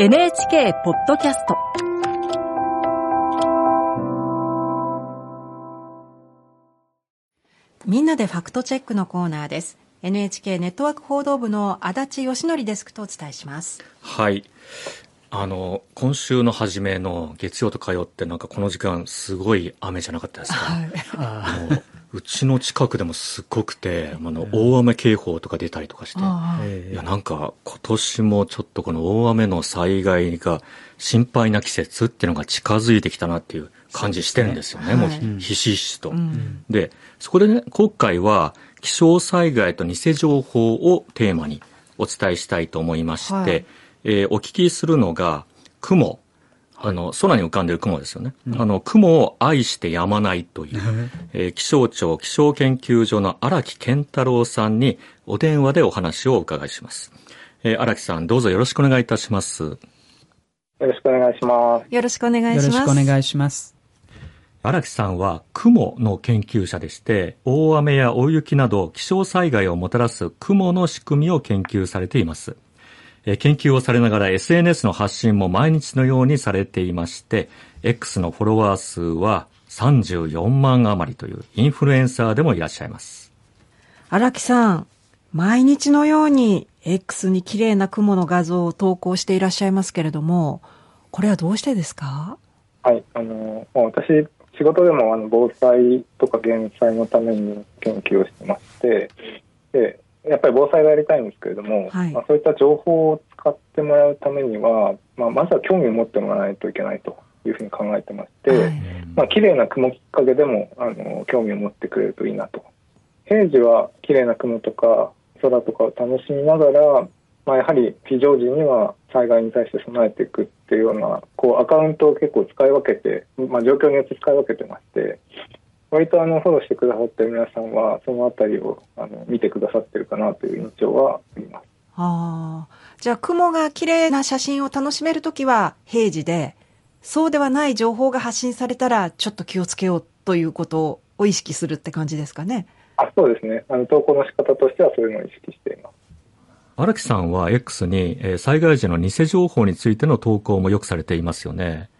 NHK ポッドキャスト。みんなでファクトチェックのコーナーです。NHK ネットワーク報道部の足立義則デスクとお伝えします。はいあの今週の初めの月曜と火曜ってなんかこの時間すごい雨じゃなかったですか、はい、もううちの近くでもすごくて、あの、大雨警報とか出たりとかして、いや、なんか今年もちょっとこの大雨の災害が心配な季節っていうのが近づいてきたなっていう感じしてるんですよね、もうひしひしと、うん。で、そこでね、今回は気象災害と偽情報をテーマにお伝えしたいと思いまして、はい、えー、お聞きするのが、雲あの、空に浮かんでる雲ですよね。うん、あの、雲を愛してやまないという、えー、気象庁気象研究所の荒木健太郎さんにお電話でお話をお伺いします。えー、荒木さん、どうぞよろしくお願いいたします。よろしくお願いします。よろしくお願いします。よろしくお願いします。荒木さんは雲の研究者でして、大雨や大雪など気象災害をもたらす雲の仕組みを研究されています。研究をされながら SNS の発信も毎日のようにされていまして、X のフォロワー数は34万余りというインフルエンサーでもいらっしゃいます。荒木さん、毎日のように X に綺麗な雲の画像を投稿していらっしゃいますけれども、これはどうしてですか？はい、あの、私、仕事でもあの防災とか減災のために研究をしてまして、防災がやりたいんですけれども、はい、まあ、そういった情報を使ってもらうためには、まあ、まずは興味を持ってもらわないといけないというふうに考えてまして、はい、まあ綺麗な雲きっかけでもあの興味を持ってくれるといいなと。平時は綺麗な雲とか空とかを楽しみながら、まあ、やはり非常時には災害に対して備えていくっていうようなこうアカウントを結構使い分けて、まあ、状況によって使い分けてまして割とあのフォローしてくださってる皆さんはそのあたりをあの見てくださってるかなという印象はあります。ああ、じゃあ雲が綺麗な写真を楽しめるときは平時で、そうではない情報が発信されたらちょっと気をつけようということを意識するって感じですかね。あそうですね。あの投稿の仕方としてはそういうのを意識しています。荒木さんは X に、え災害時の偽情報についての投稿もよくされていますよね。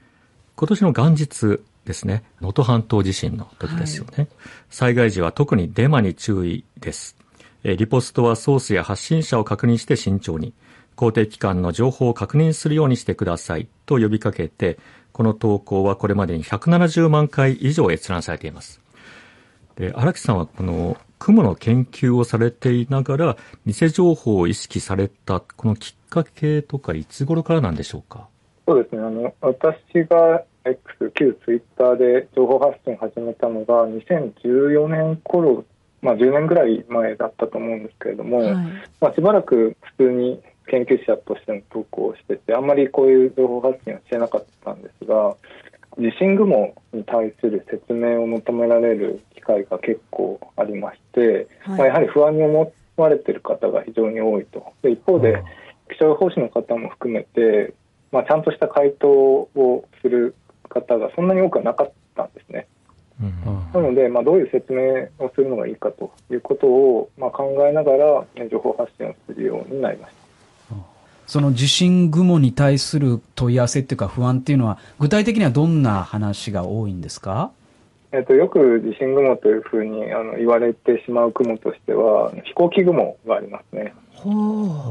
今年の元日、ですね。能登半島地震の時ですよね。はい、災害時は特にデマに注意です。リポストはソースや発信者を確認して慎重に、公的機関の情報を確認するようにしてくださいと呼びかけて、この投稿はこれまでに170万回以上閲覧されています。で、荒木さんはこの雲の研究をされていながら、偽情報を意識された、このきっかけとか、いつ頃からなんでしょうか？そうですね。あの、私が X、旧ツイッターで情報発信始めたのが2014年頃、まあ、10年ぐらい前だったと思うんですけれども、はい、まあ、しばらく普通に研究者としての投稿をしててあんまりこういう情報発信はしてなかったんですが地震雲に対する説明を求められる機会が結構ありまして、はい、まあ、やはり不安に思われている方が非常に多いと。で一方で気象予報士の方も含めて、まあ、ちゃんとした回答をする方がそんなに多くはなかったんですね。なので、まあ、どういう説明をするのがいいかということを、まあ、考えながら情報発信をするようになりました。その地震雲に対する問い合わせっていうか不安っていうのは具体的にはどんな話が多いんですか？えっと、よく地震雲というふうにあの言われてしまう雲としては飛行機雲がありますね。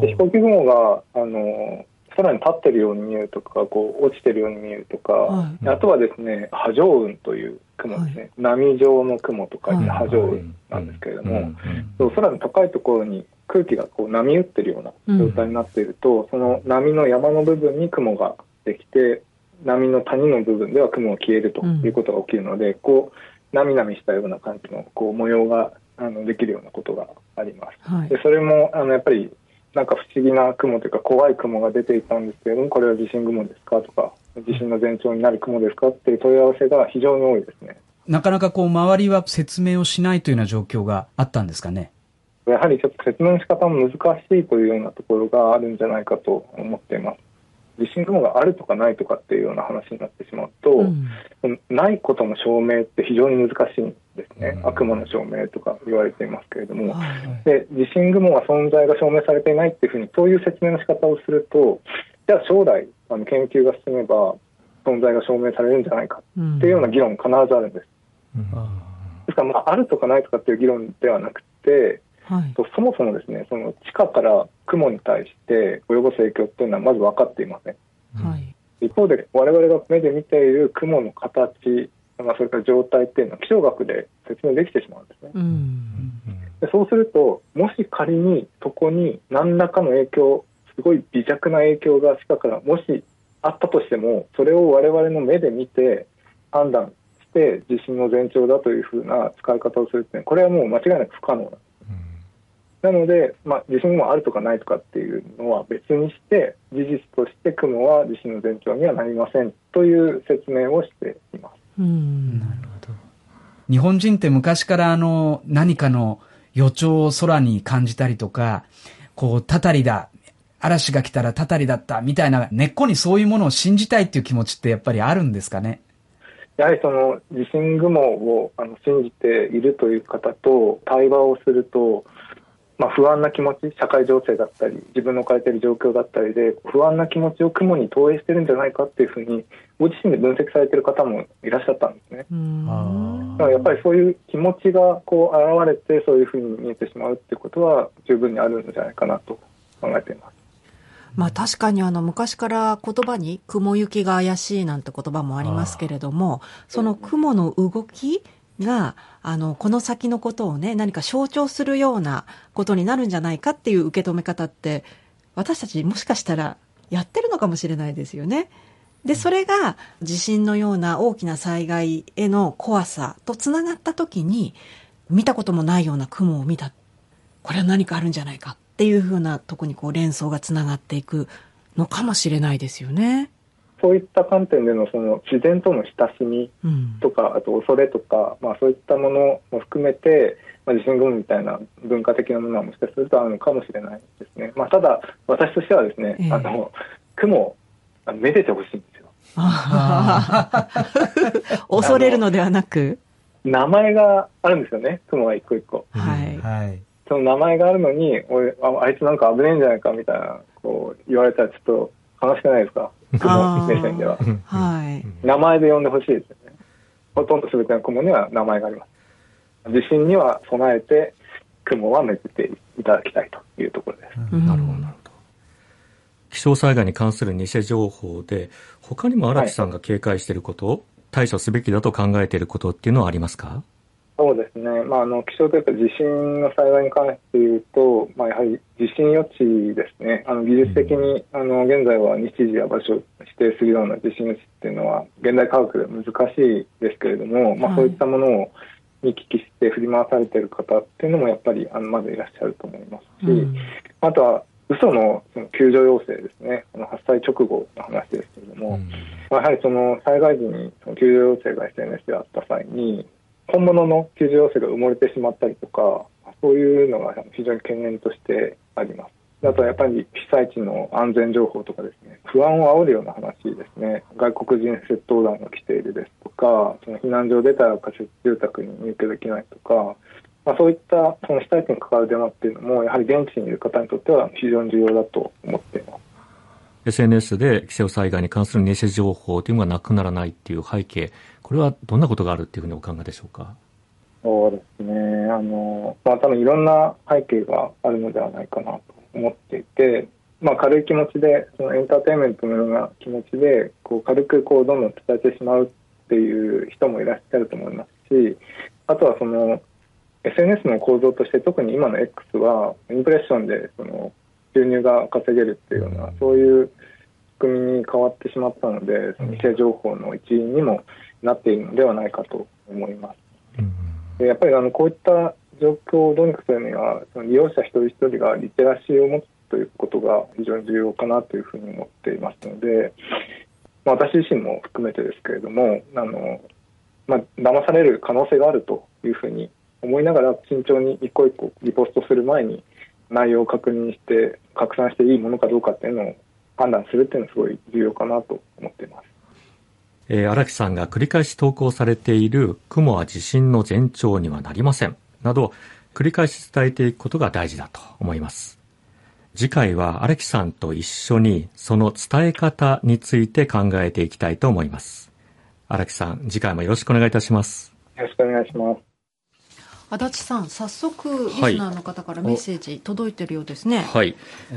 で飛行機雲があの空に立ってるように見えるとかこう落ちてるように見えるとか、はい、あとはですね波状雲という雲ですね、はい、波状の雲とか波状雲なんですけれども、そう空の高いところに空気がこう波打ってるような状態になっていると、うん、その波の山の部分に雲ができて波の谷の部分では雲が消えるということが起きるので、うん、こうなみなみしたような感じのこう模様があのできるようなことがあります。はい、でそれもあのやっぱりなんか不思議な雲というか怖い雲が出ていたんですけれどもこれは地震雲ですかとか地震の前兆になる雲ですかっていう問い合わせが非常に多いですね。なかなかこう周りは説明をしないというような状況があったんですかね？やはりちょっと説明の仕方も難しいというようなところがあるんじゃないかと思っています。地震雲があるとかないとかっていうような話になってしまうと、うん、ないことの証明って非常に難しいんですね、うん、悪魔の証明とか言われていますけれども、はい、で地震雲は存在が証明されていないっていうふうにそういう説明の仕方をするとじゃあ将来あの研究が進めば存在が証明されるんじゃないかっていうような議論必ずあるんです。うん、ですから、まあ、あるとかないとかっていう議論ではなくて、はい、そもそもですねその地下から雲に対して及ぼす影響っていうのはまず分かっていません。はい、一方で我々が目で見ている雲の形、まあ、それから状態っていうのは気象学で説明できてしまうんですね。うん、でそうするともし仮にそこに何らかの影響すごい微弱な影響が地下からもしあったとしてもそれを我々の目で見て判断して地震の前兆だというふうな使い方をするってこれはもう間違いなく不可能なんです。なので、まあ、地震もあるとかないとかっていうのは別にして事実として雲は地震の前兆にはなりませんという説明をして。うん。なるほど。日本人って昔からあの何かの予兆を空に感じたりとかこうたたりだ嵐が来たらたたりだったみたいな根っこにそういうものを信じたいっていう気持ちってやっぱりあるんですかね？やはりその地震雲をあの信じているという方と対話をするとまあ、不安な気持ち社会情勢だったり自分の置かれている状況だったりで不安な気持ちを雲に投影してるんじゃないかっていうふうにご自身で分析されている方もいらっしゃったんですね。だからやっぱりそういう気持ちがこう現れてそういうふうに見えてしまうっていうことは十分にあるんじゃないかなと考えています。まあ確かにあの昔から言葉に雲行きが怪しいなんて言葉もありますけれども、その雲の動きが、あの、この先のことをね、何か象徴するようなことになるんじゃないかっていう受け止め方って、私たちもしかしたらやってるのかもしれないですよね。で、それが地震のような大きな災害への怖さとつながった時に、見たこともないような雲を見た。これは何かあるんじゃないかっていうふうなとこにこう連想がつながっていくのかもしれないですよね。そういった観点でのその自然との親しみとか、あと恐れとか、まあ、そういったものも含めて、まあ、地震雲みたいな文化的なものはもしかするとあるのかもしれないですね。まあ、ただ私としてはですね、えー、あの雲めでてほしいんですよ。恐れるのではなく。名前があるんですよね雲は一個一個。はい、その名前があるのに俺ああいつなんか危ねえんじゃないかみたいなこう言われたらちょっと悲しくないですか？雲目線では。はい。名前で呼んでほしいですよね。ほとんど全ての雲には名前があります。地震には備えて雲はめでていただきたいというところです。うん、なるほど、なるほど。気象災害に関する偽情報で、他にも荒木さんが警戒していること、はい、対処すべきだと考えていることっていうのはありますか？そうですね、まあ、あの気象というか地震の災害に関して言うと、まあ、やはり地震予知ですね、あの技術的に、あの現在は日時や場所を指定するような地震予知っていうのは、現代科学では難しいですけれども、まあ、そういったものを見聞きして振り回されている方っていうのもやっぱりあのまだいらっしゃると思いますし、うん、あとは嘘のその救助要請ですね、あの発災直後の話ですけれども、うん、まあ、やはりその災害時にその救助要請が SNS であった際に、本物の救助要請が埋もれてしまったりとか、そういうのが非常に懸念としてあります。あとはやっぱり被災地の安全情報とかですね、不安を煽るような話ですね、外国人窃盗団が来ているですとか、その避難所を出たら仮設住宅に入居できないとか、まあ、そういったその被災地に関わる電話っていうのも、やはり現地にいる方にとっては非常に重要だと思っています。SNS で気象災害に関する偽情報というのがなくならないっていう背景、これはどんなことがあるっていうふうにお考えでしょうか？そうですね。あの、まあ多分いろんな背景があるのではないかなと思っていて、まあ軽い気持ちで、そのエンターテインメントのような気持ちで、こう軽くこうどんどん伝えてしまうっていう人もいらっしゃると思いますし、あとはその SNS の構造として特に今の X はインプレッションでその収入が稼げるっていうような、そういう仕組みに変わってしまったので、その偽情報の一員にもなっているのではないかと思います。でやっぱりあのこういった状況をどうにかするには、その利用者一人一人がリテラシーを持つということが非常に重要かなというふうに思っていますので、まあ、私自身も含めてですけれども、あのまあ騙される可能性があるというふうに思いながら慎重に一個一個リポストする前に内容を確認して拡散していいものかどうかっていうのを判断するっていうのはすごい重要かなと思っています。えー、荒木さんが繰り返し投稿されている雲は地震の前兆にはなりませんなど繰り返し伝えていくことが大事だと思います。次回は荒木さんと一緒にその伝え方について考えていきたいと思います。荒木さん、次回もよろしくお願いいたします。よろしくお願いします。足立さん、早速、リスナーの方からメッセージ届いてるようですね。はい。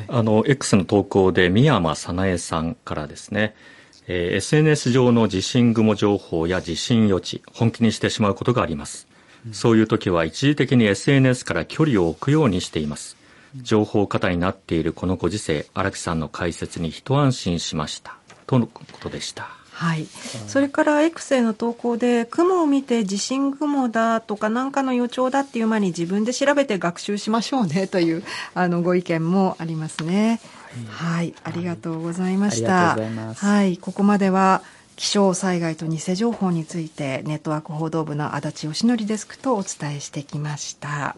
あの、X の投稿で、宮山早苗さんからですね、えー、SNS 上の地震雲情報や地震予知、本気にしてしまうことがあります。そういう時は一時的に SNS から距離を置くようにしています。情報過多になっているこのご時世、荒木さんの解説に一安心しました。とのことでした。はい、それから X への投稿で雲を見て地震雲だとか何かの予兆だっていう前に自分で調べて学習しましょうねというあのご意見もありますね。はい、ありがとうございました。はい、ここまでは気象災害と偽情報についてネットワーク報道部の足立義則デスクとお伝えしてきました。